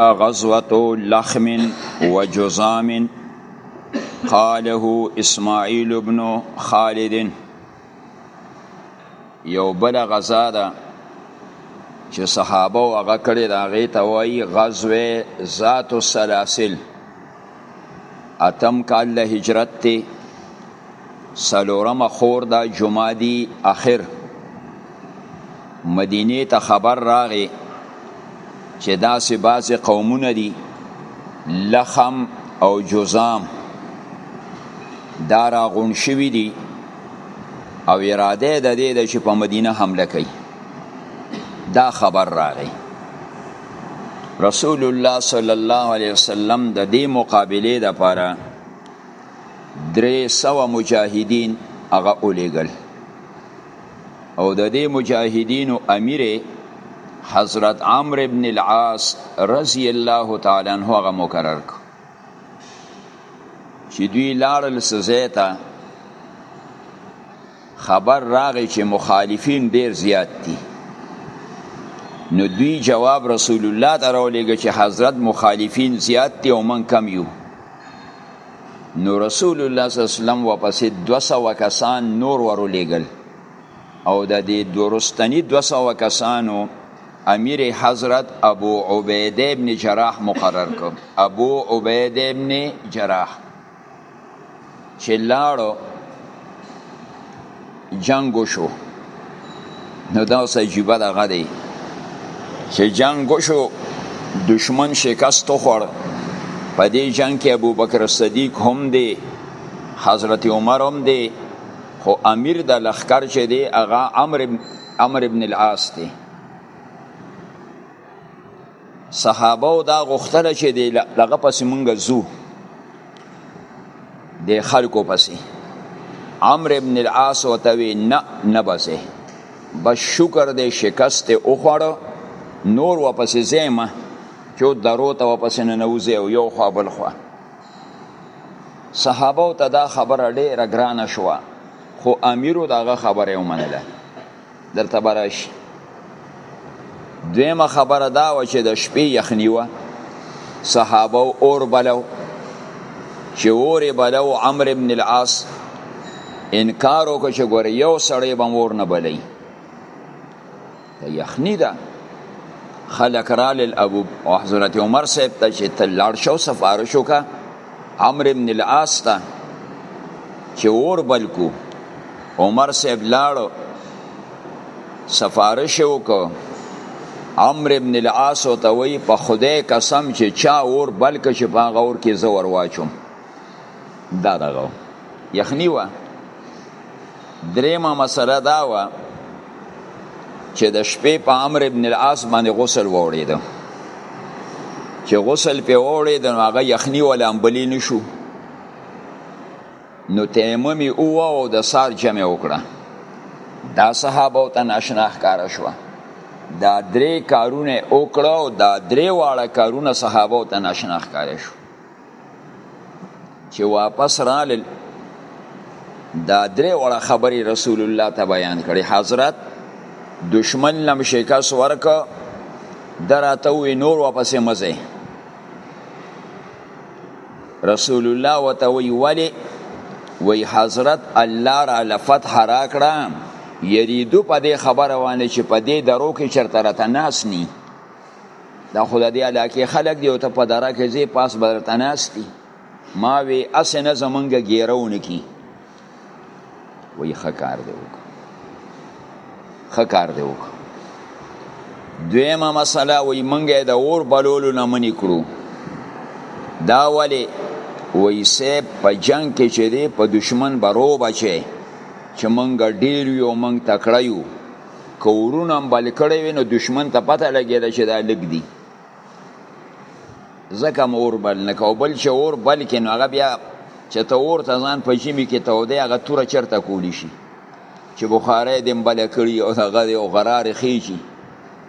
غزوة لخم وجزام قاله اسماعیل ابن خالد یو بل غزا ده چې صحابه او هغه کړی دا غي ته وایي غزوه ذات السلاسل اتم کال له هجرت ته سلورمه خور دا جمعه دی اخر مدینه ته خبر راغی چې داسې بعضې قومونه دي لخم او جزام دا راغون شوي دي او اراده د دې ده چې په مدینه حمله کوي دا خبر راغی رسول الله صلی الله علیه وسلم د دې مقابله لپاره درې سوه مجاهدین هغه ولیږل او د دې مجاهدینو امیر حضرت عمرو ابن العاص رضی الله تعالی عنہ هغه مقرر کړ چې دوی لاړل سزیتا خبر راغی چې مخالفین ډیر زیات دي نو دوی جواب رسول الله ته راولېږه چې حضرت مخالفین زیات دي او من کم یو نو رسول الله صلی الله علیه وسلم واپسې 200 کسان نور ورولېږل او د دې دورستنی 200 کسانو امیر حضرت ابو عبیده ابن جراح مقرر کړ ابو عبیده ابن جراح چې لاړو جنگ وشو نو دا اوس عجیبه دغه دی چې جنگ وشو دشمن شکست وخوړ په دې جنگ کې ابو بکر صدیق هم دی حضرت عمر هم دی خو امیر د لخر چې دی هغه عمرو عمر ابن العاص دی صحابه دا غوښتنه چې دی لغه پس مونږ زو د خلکو پسې عمرو ابن العاص وتوی نه نه بسه بس شکر دې شکست او خوړو نور واپس زېما چې درو ته واپس نه نوځي او یو خو بل خو صحابه ته دا خبره ډېره ګرانه شوه خو امیرو دغه خبره ومنله درته به راشي دویمه خبره دا وه چې د شپې یخني وه صحابه اور بلو چې اور یې بلو عمرو بن العاص انکار وکړ چې ګوره یو سړی به مور نه بلی یخني ده خلک رالل ابو حضرت عمر صاحب ته چې ته لاړ شو سفارش وکړه عمرو ابن العاص ته چې اور بل کو عمر صاحب لاړو سفارش وکړو عمرو ابن العاص ته وی په خدای قسم چې چا اور بل که چې په هغه اور کې زور واچوم دا دغه یخنی وه دریمه مسله دا و چې د شپې په امر ابن العاص باندې غسل وړیده چې غسل په وړید نو هغه یخنی ولا امبلی نشو نو تیممی او او د سار جمع وکړه دا صحابه ته ناشنا ښکارا شو دا درې کارونه وکړه او دا درې واړه کارونه صحابه ته ناشنا ښکارا شو چې واپس رالل دا درې وړه خبرې رسول الله ته بیان کړي حضرت دشمن لم شکست ورک دراته وی نور واپس مزه رسول الله وته وی ولی وی حضرت الله را لفتح را کړه یریدو په دې خبره وانه چې په دې درو کې چرته راته ناس نی دا خو د دې علاقې خلک دی او ته په دره کې ځې پاس به درته ناست دي ما وی اسې نه زمونږ ګیره ونکي وایي ښه کار دی وکړه ښه کار دی وکړه دویمه مسله وایي مونږ یې د اور بلولو نه منې کړو دا ولې وایي صاحب په جنګ کې چې دی په دشمن به روبه چې چې مونږ ډېر یو مونږ تکړه یو که ورونه هم بل کړی وي نو دشمن ته پته لګېده چې دا لږ دي ځکه هم اور بل نه که او بل چې اور بل کې نو هغه بیا چې ته اور ته ځان په ژمي کې تودی هغه توره چېرته کولی شي چې بخاری دې هم بله کړي او هغه دې او غرارې خېږي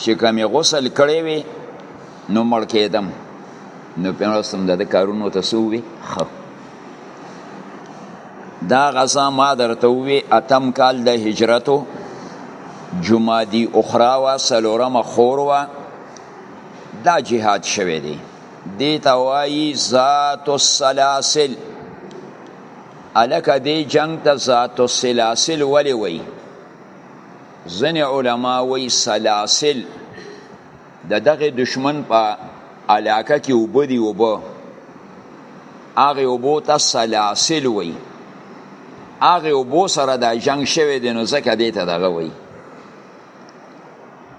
چې کمی غسل کړی وي نو مړ کېدم نو پیغمبر سم د کارونو ته سووي خو دا غزا ما درته وی اتم کال د هجرتو جمادی اخرا و سلورم خور و دا جهاد شوه دی دی توایی ذات السلاسل الک دی جنگ ته ذات السلاسل ولی وی, وی ځنې علما وی سلاسل د دغه دشمن په علاقه کې اوبه دي اوبه هغه اوبو ته سلاسل وی هغه اوبو سره دا جنگ شوی دی نو ځکه دې ته دغه وی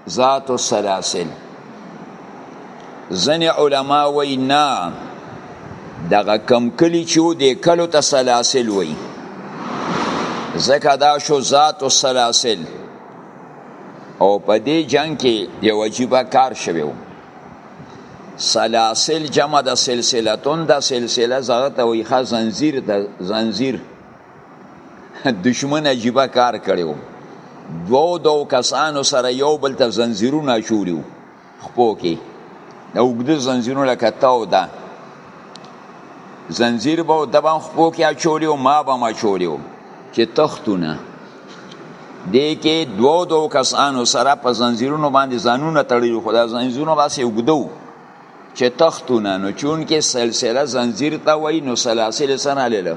ذات السلاسل ځنې علما وی نه دغه کم کلی چې و دې کلو ته سلاسل وی ځکه دا شو ذات السلاسل او په دې جنگ کې یو عجیب کار شوی و سلاسل جمع د سلسلتون د سلسله زغه ته وی ښه زنجیر د زنجیر دشمن عجیب کار کړی و دوو دو کسانو سره یو بل ته زنجیرونه شوړي وو خپو کې د اوږده زنځیرونو لکه تاو ده زنځیر به د بام خپو کې اچولی او ما به مچولی و چې تختونه دې کې دوو دوو کسانو سره په زنځیرونو باندې ځانونه تړلي خو دا زنځیرونه باسې اوږده و چې تختونه نو چون کې سلسله زنځیر ته وایي نو سلاسل سره لیله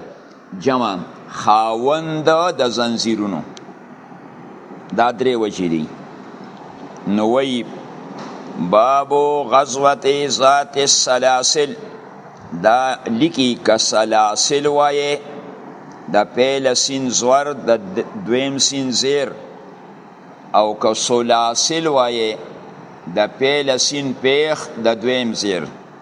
جمع خاوند د زنجیرونو دا درې وجې دي نو وی بابو غزوت ذات السلاسل دا لیکي که سلاسل وایه د پیل سین زور د دویم سین زیر او که سلاسل وایه د پیل سین پیخ د دویم زیر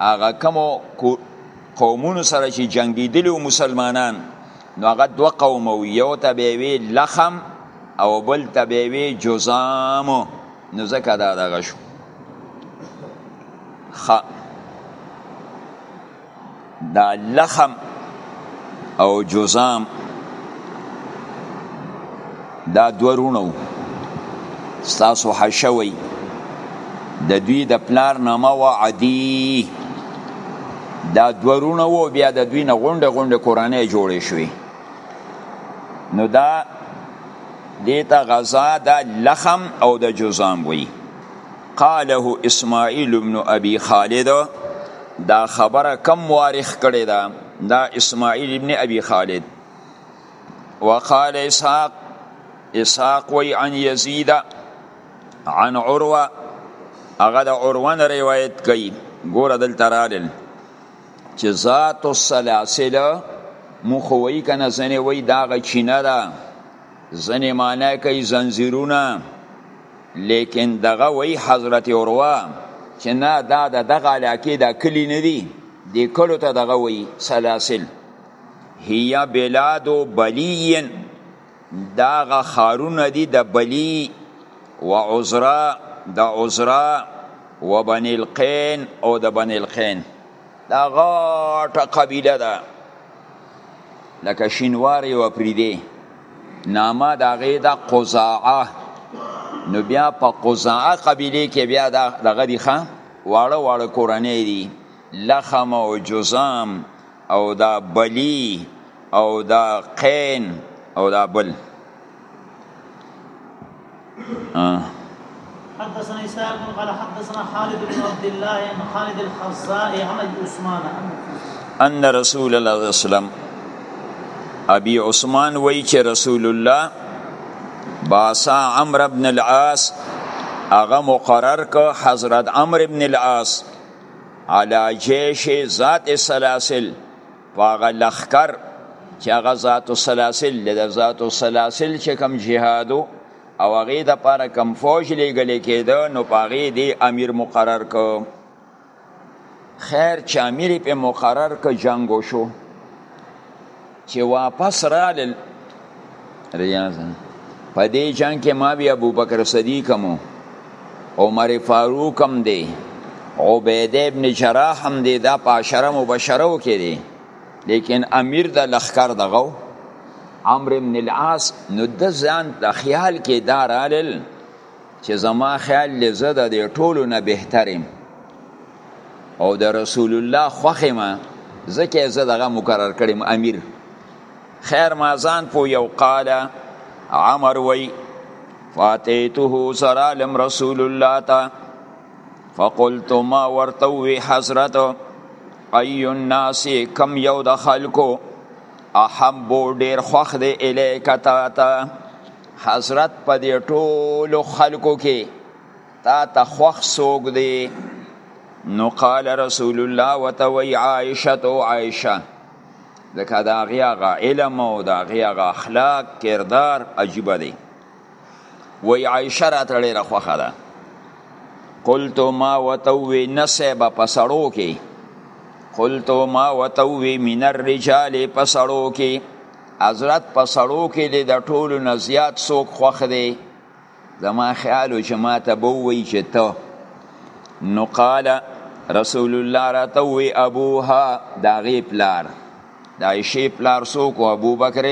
هغه کوم قومونو سره چې جنگیدلی او مسلمانان نو هغه دوه قوم وو یو ته به وی لخم او بل ته به وی جزام نو زکه دا دغه شو خ دا لخم او جزام دا دو رونو ستاسو حشوی د دوی د پلار نامه و عدی دا دو رونو و بیا د دوی نه غونډه غونډه کورانه جوړې شوی نو دا دیتا غزا دا لخم او د جزام وی قاله اسماعیل بن ابي خالد دا خبره کم مورخ کړی دا دا اسماعیل ابن ابي خالد وقال اسحاق اسحاق وی عن یزید عن عروه هغه د عروه روایت کوي ګوره دلته رالل چې ذات السلاسل مخ وی کنه زنه وی دا غچینه ده زنه معنی کوي زنجیرونه لیکن دغه وی حضرت عروه چې نه دا د دغه علاقې دا کلی نه دی دی کلو ته دغه وی سلاسل هي بلاد بلین داغه خارونه دی د بلی و عذرا د عذرا و بنی القین او د بنی القین دا غاټه قبیله ده لکه شینواری و پریده نامه د هغې ده قضاعه نو بیا په قضاعه قبیله کې بیا دغه دي ښه واړه واړه کورنۍ دي لخم او جزام او دا بلی او دا قین او دا بل حدثنا اسحاق قال حدثنا خالد بن عبد الله عن خالد الخزاء عن ابي عثمان ان رسول الله صلى الله عليه وسلم ابي عثمان وای چې رسول الله باسا عمرو بن العاص هغه مقرر ک حضرت عمرو بن العاص علی جیش ذات سلاسل په هغه لخکر چې هغه ذات السلاسل د ذات السلاسل چې کم جهادو او هغه د پاره کم فوج لګل کېده نو پاغه دی امیر مقرر کو خیر چې امیر په مقرر ک جنگ وشو چې واپس رالل ریاض په دې جنگ کې ما بیا ابو بکر صدیق هم عمر فاروق هم دی عبیده ابن جراح هم دی دا په عشره مبشره کې دی لیکن امیر د لخر دغه عمرو ابن العاص نو د ځان د خیال کې دارالل چې زما خیال لزه د ټولو نه بهترم او د رسول الله خوخه ما زکه زه دغه مقرر کړم امیر خیر مازان پو یو قال عمر وی فاتیته سرالم رسول الله تا فقلت ما ورتوی حضرت ای الناس کم یو د خلکو احب ډیر خوخ دی الیک تا تا حضرت په دې ټولو خلکو کې تا ته خوخ سوګ دی نو قال رسول الله وتوی عائشه عائشه لکه د هغې هغه علم او د هغې هغه اخلاق کردار عجیبه دی وی عایشه راته ډېره خوښه ده قلت ما ورته ووی نه صیبه په سړو کې قلت ما ورته ووی من الرجال په سړو کې حضرت په سړو کې د ټولو نه زیات څوک خوښ دی زما خیال چې ما ته به ووایي چې ته نو قال رسول الله راته وی ابوها د هغې پلار د عایشې پلار څوک و ابوبکر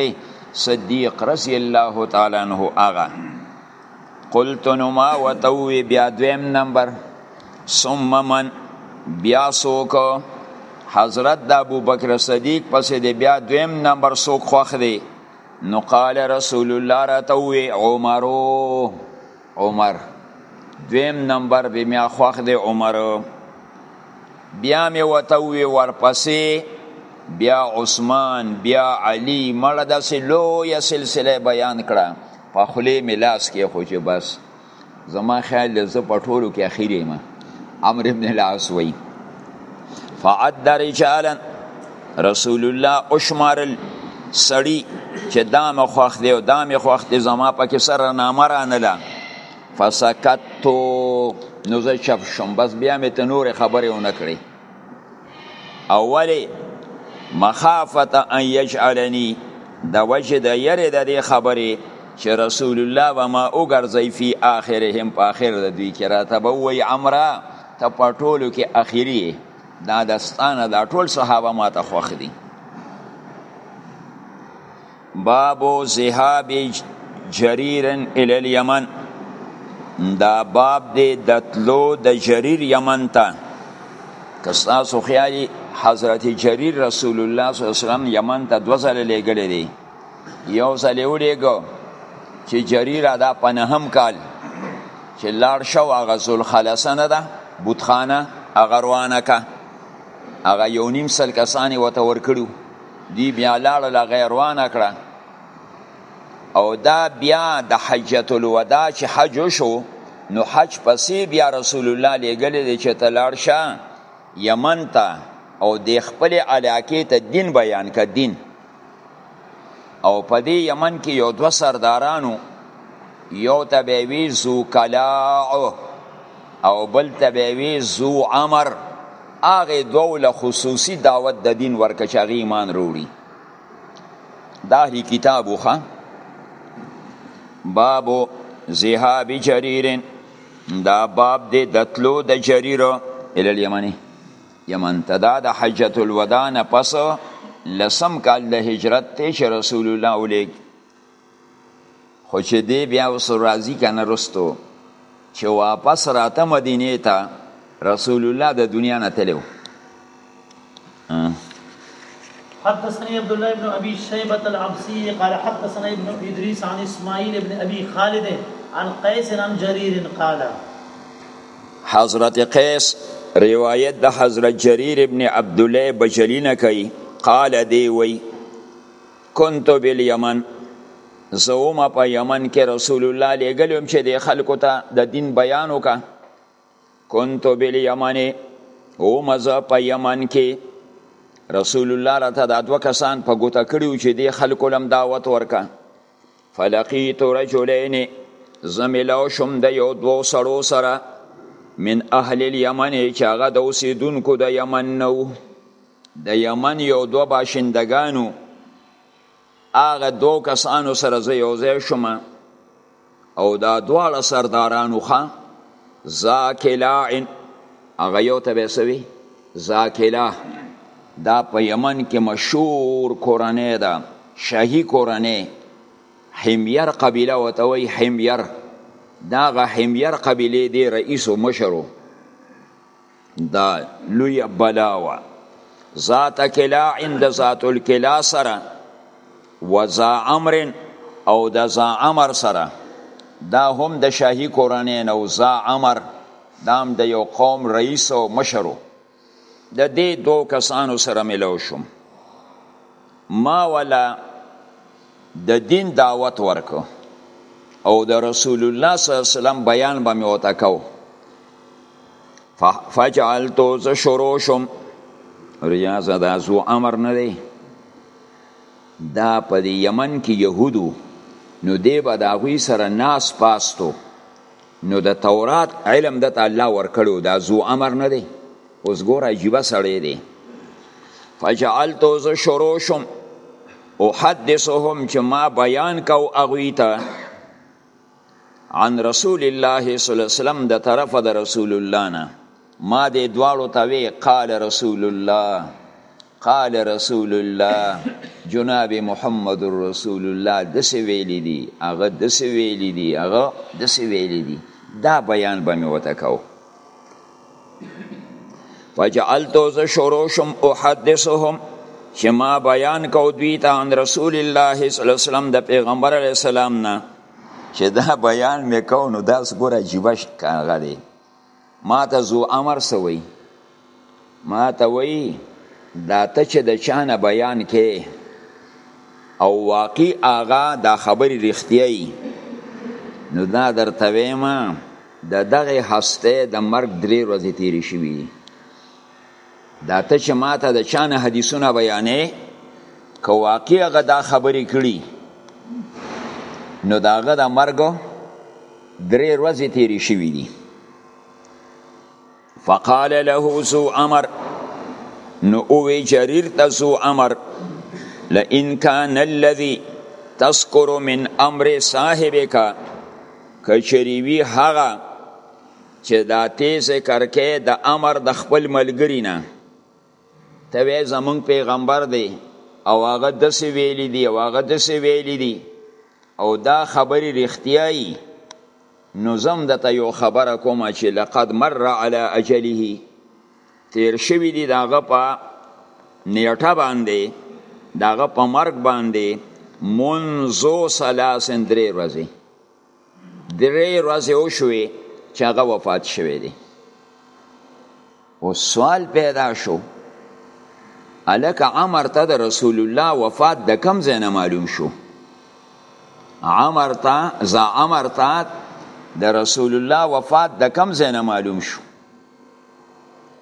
صدیق رضی الله تعالی عنه هغه قلت نو ما ورته ووی بیا دویم نمبر ثم من بیا څوک حضرت د ابوبکر صدیق پسې د بیا دویم نمبر څوک خوښ دی نو قال رسول الله راته وی عمرو عمر دویم نمبر به میا خوخ دی عمر بیا می وته وی ورپسې بیا عثمان بیا علی مړه د سلوې سلسله بیان کړه په خلی ملاس کې خو چې بس زما خیال دی زه په ټولو کې اخیر یم عمرو بن العاص وایي فعد رجالا رسول الله اشمارل سړی چې دا مې خوښ دی او دا مې خوښ دی زما پکې سره نامه رانله فسکتو نو زه چپ شوم بس بیا مې ته نورې خبرې ونه کړې او ولی مخافت ان یجعلنی د وجه د یری د دې خبرې چې رسول الله به ما وګرځي فی آخرهم په آخر د دوی کې راته به وایي عمره ته په ټولو کې اخیری دا دستانه دا ټول صحابه ما ته خوښ دي باب ذهاب جرير الى اليمن دا باب دی د تلو د جرير یمن ته که ستاسو خیالي حضرت جرير رسول الله صلی الله علیه وسلم یمن ته دوه ځله لېږلی دی یو ځل یې ولېږه چې جرير دا په نهم کال چې لاړ شو هغه ذوالخلصه نه ده بتخانه هغه روانه که هغه یو نیم سل کسانې ورته ورکړي دی بیا لاړل غیر وانه کړه او دا بیا د حجت الوداع چې حج شو نو حج پسې بیا رسول الله لګلې دی چې تلاړ شه یمن ته او د خپل علاقې ته دین بیان ک دین او په دې یمن کې یو دو سردارانو یو ته به وی زو کلاع او بل ته به وی زو عمر هغه دوو له خصوصي دعوت د دین ورکه چې هغه ایمان وروړي دا اهل کتاب وخه باب ذهاب جرير دا باب دې د تلو د جرير ال اليمني یمن ته دا د حجۃ الوداع نه پس لسم کال د هجرت ته چې رسول الله علیه خو چې دی بیا اوس راځي کنه رستو چې واپس راته مدینه ته رسول الله د دنیا نه تلو حدثني عبد الله بن ابي شيبه العبسي قال حدثنا ابن ادريس عن اسماعيل بن ابي خالد عن قيس عن جرير قال حضرت قيس روایت د حضرت جرير ابن عبد الله بجلی نه کوي قال دی وی كنت باليمن زوم په یمن کې رسول الله لګلم چې د خلکو ته د دین بیان وکا كنت باليمن او مزه په یمن کې رسول الله راته د دوه کسان په ګوته کړیو چې د خلکو لم دعوت ورکا فلقیت رجلین زملو شم د یو دو سړو سره من اهل الیمن چې هغه د اوسیدونکو د یمن نو د یمن یو دوه باشندګانو هغه دوه کسانو سره زه یو ځای شوم او دا دواړه سردارانو ښه زاکلا هغه یو ته به سوي زاکلا دا په یمن کې مشهور کورنۍ ده شاهي کورنۍ حمیر قبیله وته وی حمیر دا غ حمیر قبیله دی رئیس او مشرو دا لوی بلا وه ذات کلا عند ذات الکلا سره وزا امر او د زا امر سره دا هم د شاهي کورنۍ نه او زا امر دا هم د یو قوم رئیس او مشرو د دې دوو کسانو سره ملو شوم ما ولا د دین دعوت ورکو او د رسول الله صلی الله علیه وسلم بیان به مې وته کو فجعلتو ز شروع شم ریاض دا زو امر نه دی دا په یمن کې يهودو نو دی به د هغوی سره ناس پاستو نو د تورات علم د الله ورکړو دا زو امر نه دی اوس ګور عجیبه سړی دی فجعلتو ز شروع شم احدثهم چې ما بیان کو هغوی ته عن رسول الله صلی الله علیه وسلم د طرف د رسول الله نه ما دې دواړو ته وی قال رسول الله قال رسول الله جناب محمد رسول الله د څه ویل دي هغه د څه ویل دي هغه د څه ویل دي دا بیان به مې وته کوو فجعلتو ز شروشم احدثهم چې ما بیان کو دوی ته ان رسول الله صلی الله علیه وسلم د پیغمبر علی السلام نه چې دا بیان مې کو نو دا ګور عجیب ښکاره دی ما ته زو امر سوی ما ته وی دا ته چې د چانه بیان کې او واقعي آغا دا خبرې رښتیاي نو دا درته ویمه د دغه هسته د مرګ درې ورځې تیرې شوي دي دا ته چې ماته د چانه حدیثونه بیانې که واقع هغه دا خبرې کړي نو د هغه د مرګ درې ورځې تیرې شوي دي فقال له سو امر نو اوی جریر ته سو امر لئن کان الذي تذکر من امر صاحبک کچری وی هغه چې دا تی ذکر کې د امر د خپل ملګری نه ته وې زمونږ پیغمبر دی او هغه دسې ویلی دی او هغه دسې ویلی دی او دا خبرې رښتیايي نو زم د ته یو خبره کوم چې لقد مر علی اجله تیر شوی دی داغه په نیټه باندې داغه په مرګ باندې منزو سلاسن درې ورځې درې ورځې وشوې چې هغه وفات شوی دی او سوال پیدا شو الک عمر ته د رسول الله وفات د کم ځای نه معلوم شو عمر ته ز عمر ته د رسول الله وفات د کم ځای نه معلوم شو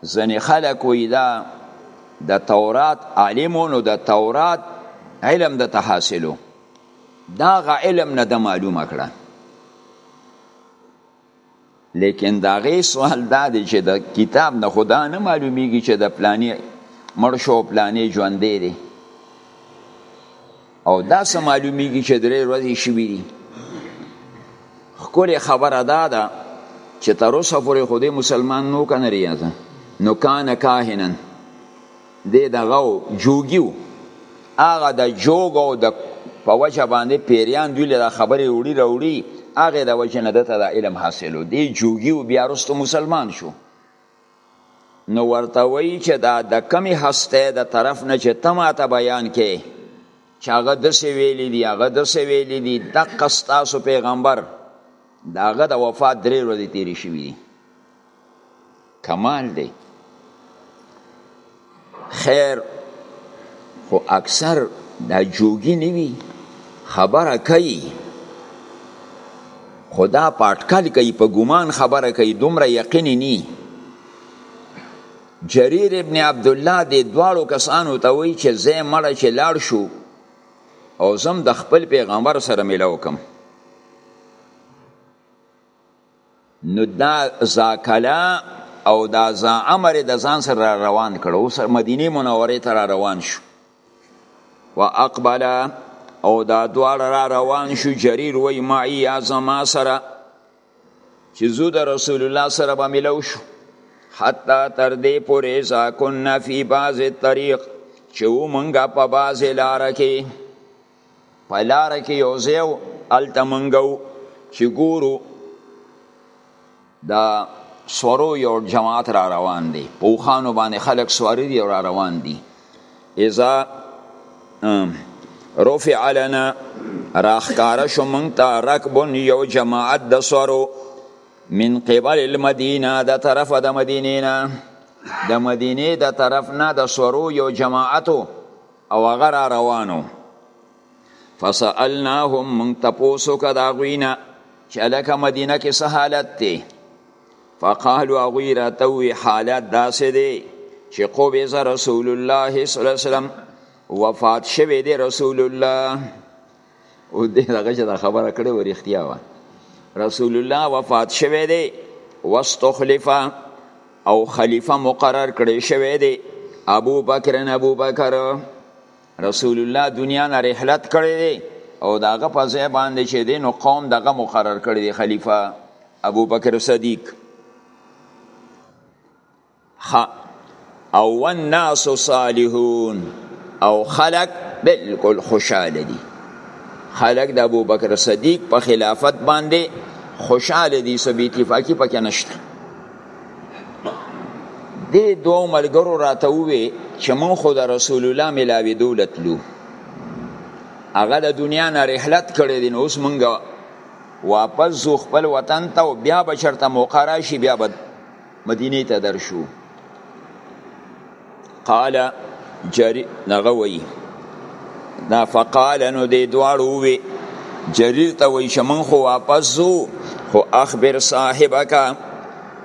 ځنې خلک وی دا د تورات عالمونو د تورات علم د تحاصلو دا غ علم نه ده معلومه کړه لیکن دا غي سوال دا دی چې د کتاب نه خدا نه معلومیږي چې د پلانې مرشو پلانې ژوندې دي او دا سه معلومیږي چې درې ورځې شوې دي خکل خبره دا ده چې تر اوسه پورې خو دې مسلمان نو کنه ریاضه نو کان کاهنن دی دغه و جوګي و هغه د جوګ او د په وجه باندې پیریان دوی له خبرې وړي راوړي هغه د وجه نه دته د علم حاصلو دی جوګي و بیا رستو مسلمان شو نو ورته وایي چې دا د کمی هسته د طرف نه چې ته ماته بیان کې چې هغه دسې ویلي دي هغه دسې ویلي دي دقه ستاسو پیغمبر د هغه د وفات درې ورځې تېرې شوي دي کمال دی خیر خو اکثر دا جوګی نیوی خبره کوي خدا پاټکل کوي په ګمان خبره کوي دومره یقیني نی جریر ابن عبد الله د دواړو کسانو ته وی چې زه مړ چې لاړ شو او زم د خپل پیغمبر سره ملاو کوم نو دا زاکلا او دا زا امر د ځان سره روان کړو اوس مدینه منوره ته را روان شو واقبل او دا دوار را روان شو جریر وای معی ازما سره چې زو د رسول الله سره به ملو شو حتی تر دې پورې ځا کن فی بعض الطریق چې و مونږه په بعض لار کې په لاره کې یو ځای و هلته مونږ وو چې ګورو د سورو یو جماعت را روان دی په اوښانو باندې خلک سواره دي او را روان دي اذا رفع لنا راخکاره شو مونږ ته رکبن یو جماعت د سورو من قبل المدینه د طرف د مدینې نه د مدینې د طرف نه د سورو یو جماعتو او هغه را روانو فسألناهم من تپوسو که دا غوینا چې لکه مدینه کې څه حالت دی فقالو هغوی راته ووی حالت داسې دی چې قبض رسول الله صلی الله علیه وسلم وفات شوی دی رسول الله او دې دغه چې دا خبره کړې و رښتیا وه رسول الله وفات شوی دی واستخلفه او خلیفه مقرر کړی شوی دی ابو بکر ابو بکر رسول الله دنیا نه رحلت کړی دی او داغه په ځای باندې چې دی نو قوم دغه مقرر کړی دی خلیفه ابو بکر صدیق خ او والناس صالحون او خلق بالکل خوشاله دي خلق د ابو بکر صدیق په خلافت باندې خوشاله دي سب اتفاقی پکې نشته د دوه ملګرو راته وې چې مون خو د رسول الله ملاوي دولت لو هغه د دنیا نه رحلت کړی دی نو اوس مونږ واپس زو خپل وطن ته او بیا به چرته موقع راشي بیا به مدینه ته درشو قال جری نغوی نا فقال نو دی دواړو وی جریر ته وی شمن خو واپس زو خو اخبر صاحبک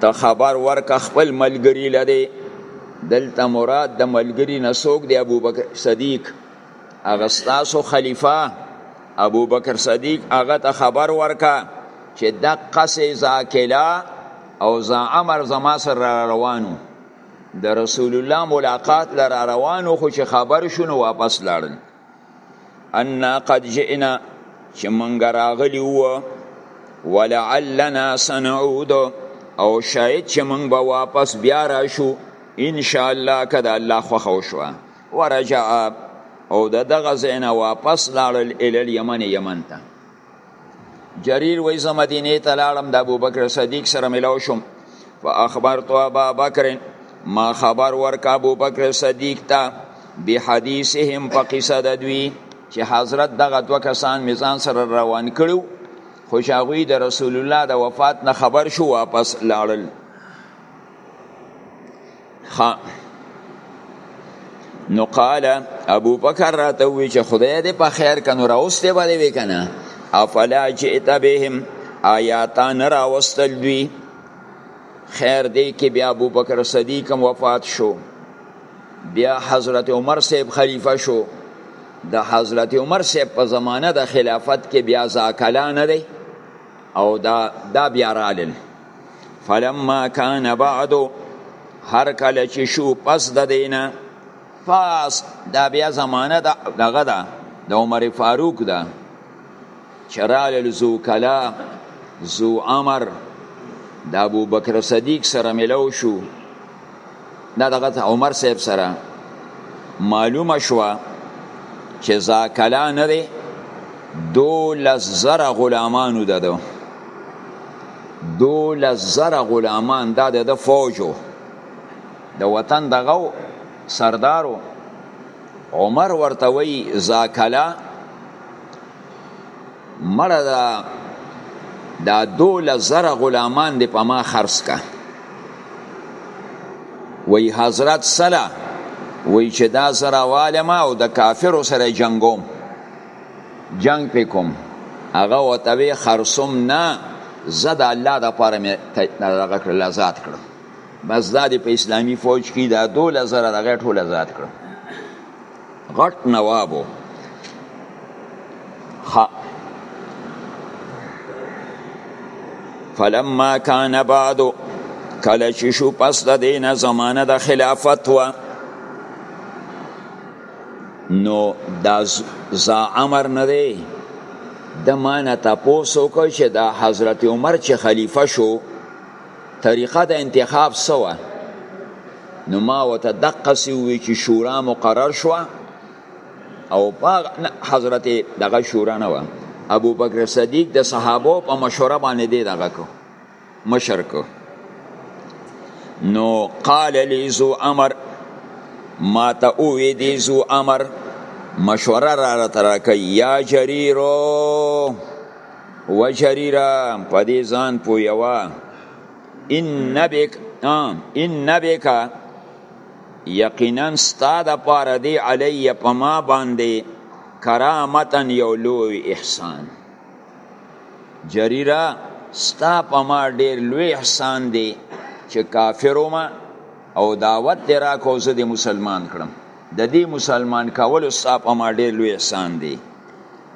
ته خبر ورک خپل ملګری لده دلته مراد د ملګری نسوک دی ابو بکر صدیق هغه ستاسو خلیفہ ابو بکر صدیق هغه ته خبر ورکا چې د قصې زاکلا او زا عمر زما سره روانو د رسول الله ملاقات لر روانو خو چې خبر شونو واپس لاړل ان قد جئنا چې مونږ راغلی وو ولعلنا سنعود او شاید چې مونږ به واپس بیا راشو ان شاء الله که د الله خوښه وشوه ورجع او د دغه ځای نه واپس لاړل الی الیمن یمن ته جریر وای زه مدینه ته لاړم د ابوبکر صدیق سره ملاو شوم فاخبرت ابا بکر ما خبر ورک ابوبکر صدیق ته به حدیثهم په قصه د دوی چې حضرت دغه دوه کسان میزان سره روان کړو خو شاغوی د رسول الله د وفات نه خبر شو واپس لاړل ها نو قال ابو بکر راته وی چې خدای دې په خیر کنو راوسته باندې وکنه افلا جئت بهم آیاتان راوستل دوی خیر دی کې بیا ابو بکر صدیق هم وفات شو بیا حضرت عمر صاحب خلیفه شو د حضرت عمر صاحب په زمانه د خلافت کې بیا زاکلا نه دی او دا دا بیا رالل فلما کان بعدو هر کله چې شو پس د دینه پس دا بیا زمانه دا دغه ده د عمر فاروق ده چرال الزو کلا زو امر د ابو بکر صدیق سره ملو شو دا دغه عمر صاحب سره معلومه شوه چې زاکلا نه دی دولس زره غلامانو د ده دولس زره غلامان دا د ده فوجو د وطن دغه سردارو عمر ورته وی زاکلا مړه دا دا دوله زره غلامان دی په ما خرڅ کا وی حضرت سلا وی چې دا زره واله ما او د کافرو سره جنگوم جنگ پکوم هغه وتوی خرصم نه زد الله د پاره مې دغه کړل آزاد کړ بس دا په اسلامی فوج کې دا دوله زره دغه ټول آزاد کړ غټ نواب و ها فلما کان بعد کله چې شو پس د دینه زمانه د خلافت و نو دا زا امر نه دی د مانه تاسو کو چې دا حضرت عمر چې خلیفہ شو طریقه د انتخاب څه وه نو ما ورته دقسې وویل چې شورا مقرر شوه او حضرت دغه شورا نه وه ابو بکر صدیق د صحابو په مشوره باندې دی دغه کو مشر کو نو قال لی زو امر ما ته او وی دی زو امر مشوره را را تر کوي یا جریرو وجریرا په دې ځان پویوا ان نبک ان نبک یقینا ستا د پاره دی علی په ما باندې کرامتن یو لوی احسان جریرا ستا په ما ډیر لوی احسان دی چې کافرو ما او دعوت دی را کو زه د مسلمان کړم د دې مسلمان کولو ستا په ما ډیر لوی احسان دی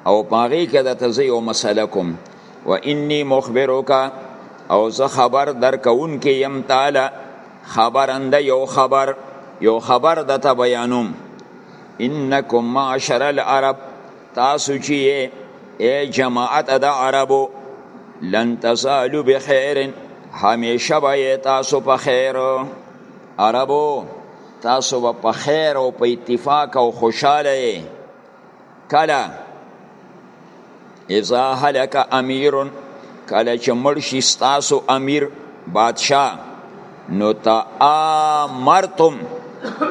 او پاغي کې د تزي او مسله کوم و اني مخبرک او زه خبر در کون کې يم تعالی خبرند یو خبر یو خبر د ته بیانوم انکم معاشر العرب تاسو چې اے جماعت د عربو لن تزالو بخیر همیشه به تاسو په خیر عربو تاسو به په خیر او په اتفاق او خوشاله کله اذا هلک امیر کله چې مړ شي ستاسو امیر بادشاه نو تامرتم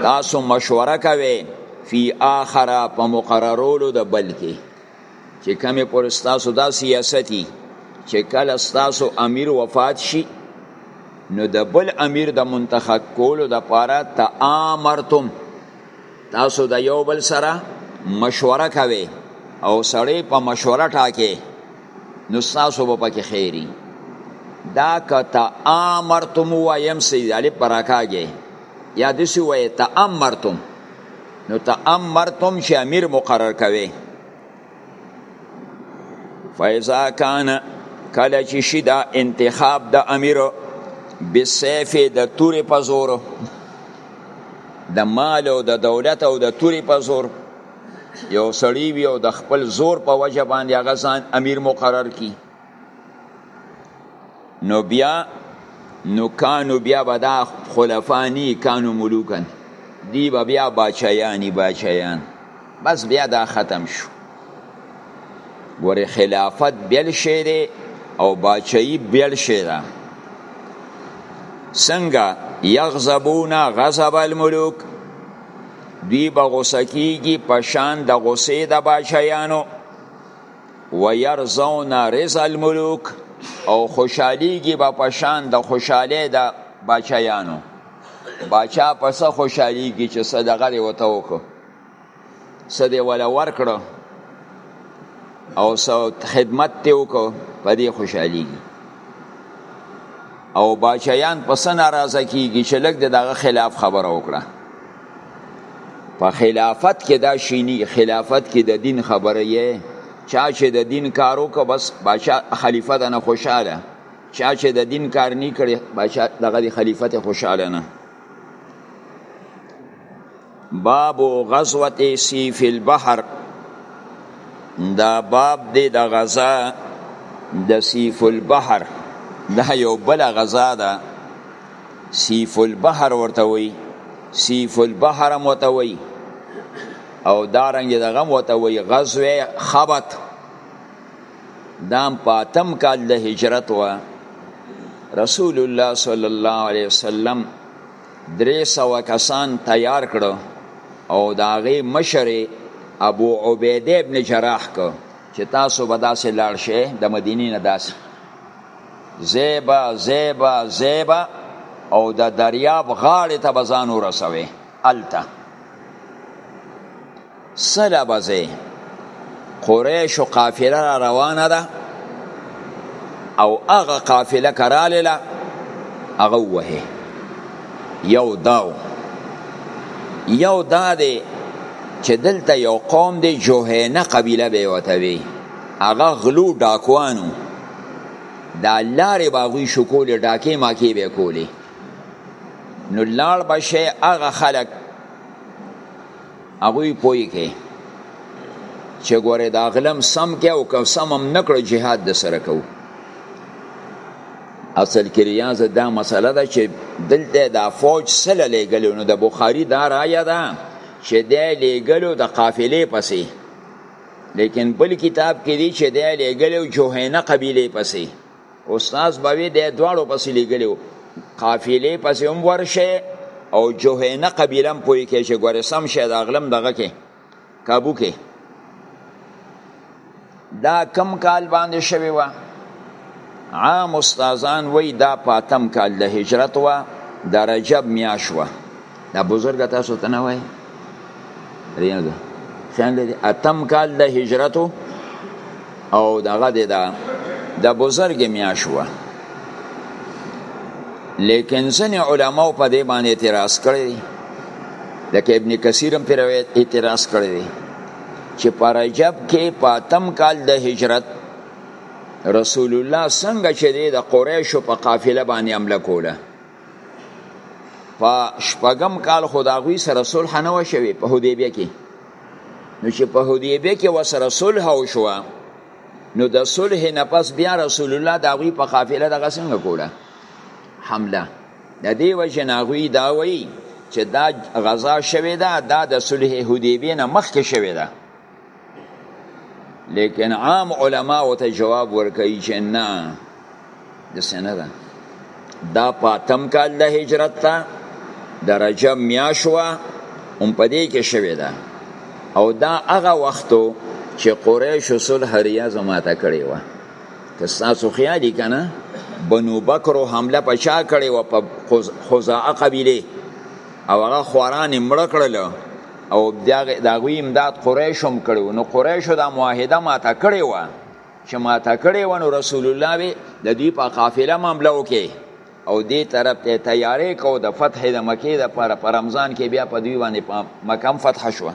تاسو مشوره کوي فی آخر په مقررولو د بل کې چې کمی پر ستاسو دا سیاستی چې کله ستاسو امیر وفات شي نو د بل امیر د منتخب کولو د پاره تامرتم تاسو د یو بل سره مشوره کوي او سړی په مشوره ټاکي نو تاسو به پکې خیری دا کته امرتم و یم سید علی پراکاږي یا د سی وای ته امرتم نو ته امرتم چې امیر مقرر کوي فاذا کان کله چې شي دا انتخاب د امیر بسیف د تورې په زور د مال او د دولت او د تورې په زور یو سړی وي او د خپل زور په وجه باندې هغه ځان امیر مقرر کی نو بیا نو کانو بیا به دا خلفانی کانو ملوکن دی به بیا باچایانی باچایان بس بیا دا ختم شو ګوره خلافت بیل شی دی او باچایی بیل شی ده څنګه یغضبون غضب الملوک دوی به غوسه کیږي په شان د غوسې د باچایانو ويرزون رز الملوک او خوشحالیږي به په شان د خوشحالۍ د بچیانو بچا په څه خوشحالیږي چې څه دغه دی ورته وکړو څه دی وله ورکړو او څه خدمت دی وکړو په دې خوشحالیږي او بچیان په څه ناراضه کیږي چې لږ دغه خلاف خبره وکړه په خلافت کې دا شینی خلافت کې د دین خبره یې چا چې د دین کارو کو بس بادشاہ خلیفہ د نه خوشاله چا چې د دین کار نه کړي بادشاہ دغه خلیفہ ته خوشاله نه باب غزوه سیف البحر دا باب دی د غزا د سیف البحر دا یو بل غزا ده سیف البحر ورته وی سیف البحر هم ورته وی او دارنګ دغه ورته وی غزوه خبت دام پاتم کال د هجرت و رسول الله صلی الله علیه وسلم درې سوه کسان تیار کړو او د هغې مشر ابو عبیده ابن جراح کو چې تاسو به داسې لاړ شئ د مدینې نه داسې زیبا زیبا زیبا او د دریاب غاړې ته به ځان ورسوې هلته سله به ځې قریشو قافله را روانه ده او هغه قافله که رالله هغه ووهې یو داو یو دا دی چې دلته یو قوم دی جوهینه قبیله به یې ورته وي هغه غلو ډاکوانو دا لارې به هغوی شکولې ډاکې ماکې به یې کولې نو لاړ به شی هغه خلک هغوی پوه کې چې ګورې دا غلم سم کې او که سم هم نه کړو جهاد د سره کوو اصل کې ریاض دا مسله ده چې دلته دا فوج سره لېږلو نو د بخاري دا رایه ده چې دی لېږلو د قافلې پسې لیکن بل کتاب کې دی چې دی لېږلی و جوهینه قبیلې پسې استاذ به وي دی دواړو پسې لېږلی و قافلې پسې هم ورشئ او جوهینه قبیله هم پوهې کې چې ګورې سم شی د اغلم دغه کې کابو کې دا کم کال باندې شوی و عام استادان وای دا پاتم کال د هجرت و د رجب میاش و دا بزرګ تاسو ته نه وای ریاضه څنګه دي اتم کال د هجرت او دغه د د بزرګ میاشوه لیکن ځنې علماو په دې باندې اعتراض کړی دی لکه ابن کثیر هم پر اعتراض کړی دی چې په رجب کې په اتم کال د هجرت رسول الله څنګه چې د قریشو په قافله باندې حمله کوله په شپږم کال خو د هغوی سره صلح نه وه شوې په حدیبیه کې نو چې په حدیبیه کې ورسره صلح وشوه نو د صلح نه پس بیا رسول الله د هغوی په قافله دغه څنګه کوله حمله د دې وجې نه هغوی دا وایي چې دا غذا شوې ده دا د صلح حدیبیې نه مخکې شوې ده لیکن عام علما او ته جواب ورکوي چې نه د سنه ده دا پاتم کال د هجرت ته د رجب میاشوا هم په دې کې شوې ده او دا هغه وختو چې قریش سول هریا زما ته کړی و که تاسو خیالي کنه بنو بکر حمله په چا کړی و په خزاعه قبیله او هغه خواران مړ کړل او د هغوی امداد قریشو هم کړی نو قریشو دا معاهده ماته کړې وه چې ماته کړې وه نو رسول الله به د دوی په قافله هم حمله وکړي او دې طرف ته تیارې کو د فتح د مکې دپاره په رمضان کې بیا په دوی باندې په مکه هم فتح شوه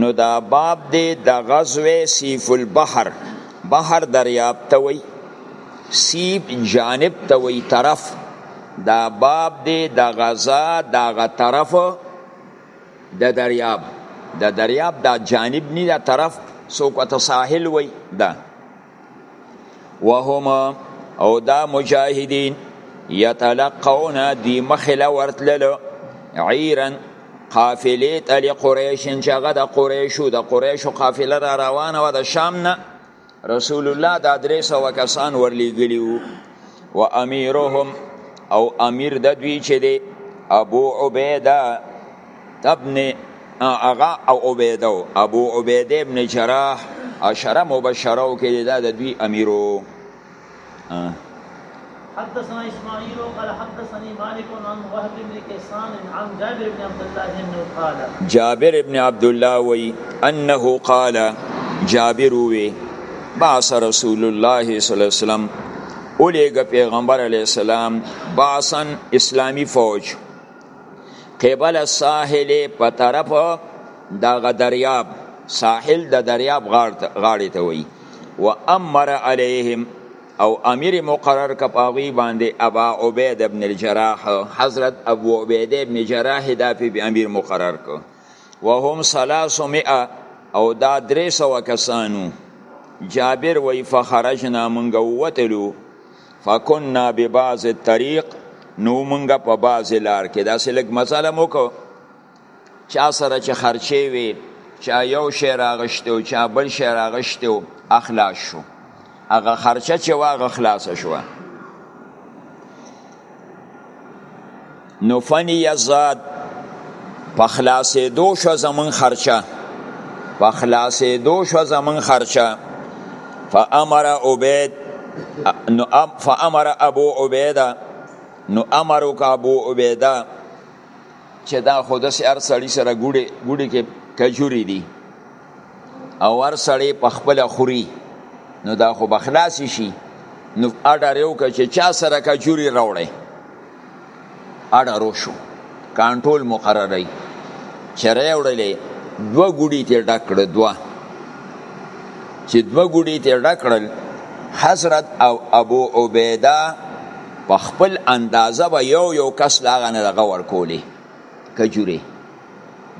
نو دا باب دی د غزوه سیف البحر بحر دریاب ته وی سیب جانب ته وی طرف دا باب دی د غزا دغه طرف د دریاب د دریاب دا جانب نه دا طرف سو کو ته ساحل وی دا وهم او دا مجاهدین یتلقون دی مخله ورتللو عیرن قافلې ته لقریش چې هغه د قریشو د قریشو قافله را روانه وه د شام نه رسول الله دا درې سوه کسان ورلیږلي وو و امیرهم او امیر د دوی چې دی ابو عبیده ابن اغا او عبیده ابو عبیده ابن جراح عشره مبشره کې دا د دوی امیرو حدثنا اسماعيل قال حدثني مالك عن وهب بن كيسان عن جابر بن عبد الله انه قال جابر بن عبد الله وي انه قال جابر وي بعث رسول الله صلی الله علیه وسلم اولیګ پیغمبر علیه السلام بعثن اسلامی فوج قبل الساحل په طرف دغه دریاب ساحل د دریاب غاړې ته وي و امر علیهم او امیر مقرر کپاوی باندې ابا عبید ابن الجراح حضرت ابو عبید ابن جراح دا په امیر مقرر کو وهم ثلاث مئه او دا درې سوه کسانو جابر وی فخرجنا مونږ ووتلو فکنا ببعض الطريق نو مونږ په بعض لار کې داسې لږ مزله مو کو چا سره چې خرچې وي چا یو شی راغشتو چا بل شی راغشتو اخلاص شو هغه خرچه چې واغه خلاص شو نو فنی یزاد په خلاصې دو شو زمون خرچه په خلاصې دو شو زمون خرچه فامر عبید نو ام فامر ابو عبیده نو امر وک ابو عبیده چې دا خود سر سړی سره ګوډي ګوډي کې کجوري دي او هر سړی په خپل خوري نو دا خو بخلاص شي نو اډر یو که چې چا سره کجوري راوړی اډر وشو کانټول مقرري چې راوړلې دوه ګوډي ته ډک کړ دوه چې دوه ګوډي ته ډک کړل حضرت او ابو عبیده په خپل اندازه به یو یو کس لاغه نه دغه ورکولې کجوري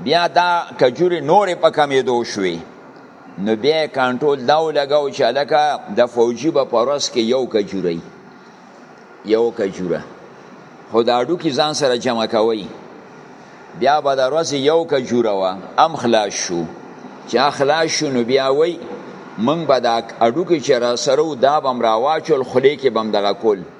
بیا دا کجوري نورې په کمیدو شوې نو بیا کنټرول دا ولګاو چې لکه د فوجي به په ورځ کې یو کجوري یو کجوره خو دا اډو کې ځان سره جمع کوي بیا به د ورځې یو کجوره وه هم خلاص شو چې خلاص شو نو بیا وایي موږ به دا اډوکې چې را سره و دا به هم راواچول خولې کې به هم دغه کول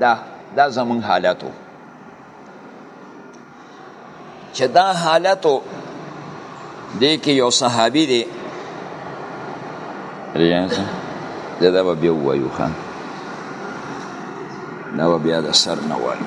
دا دا زمون حالتو چې دا حالتو دې کې یو صحابي دی ریاض دا دا به بیا وایو ښه دا به بیا د سر نه وایو